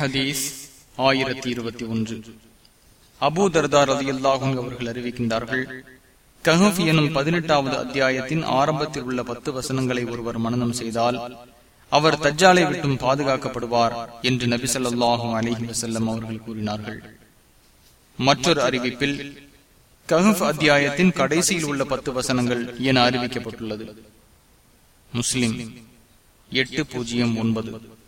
ஹதீஸ் ஆயிரத்தி இருபத்தி ஒன்று. அபூ தர்தார் அலி அல்லாஹும் அவர்கள் அறிவிக்கின்றார்கள் கஹப் எனும் பதினெட்டாவது அத்தியாயத்தின் ஆரம்பத்தில் உள்ள பத்து வசனங்களை ஒருவர் மனநம் செய்தால் அவர் தஜ்ஜாலை விட்டும் பாதுகாக்கப்படுவார் என்று நபி சொல்லாஹும் அலிஹி வசல்லம் அவர்கள் கூறினார்கள். மற்றொரு அறிவிப்பில் கஹப் அத்தியாயத்தின் கடைசியில் உள்ள பத்து வசனங்கள் என அறிவிக்கப்பட்டுள்ளது. முஸ்லிம் எட்டு பூஜ்ஜியம் ஒன்பது.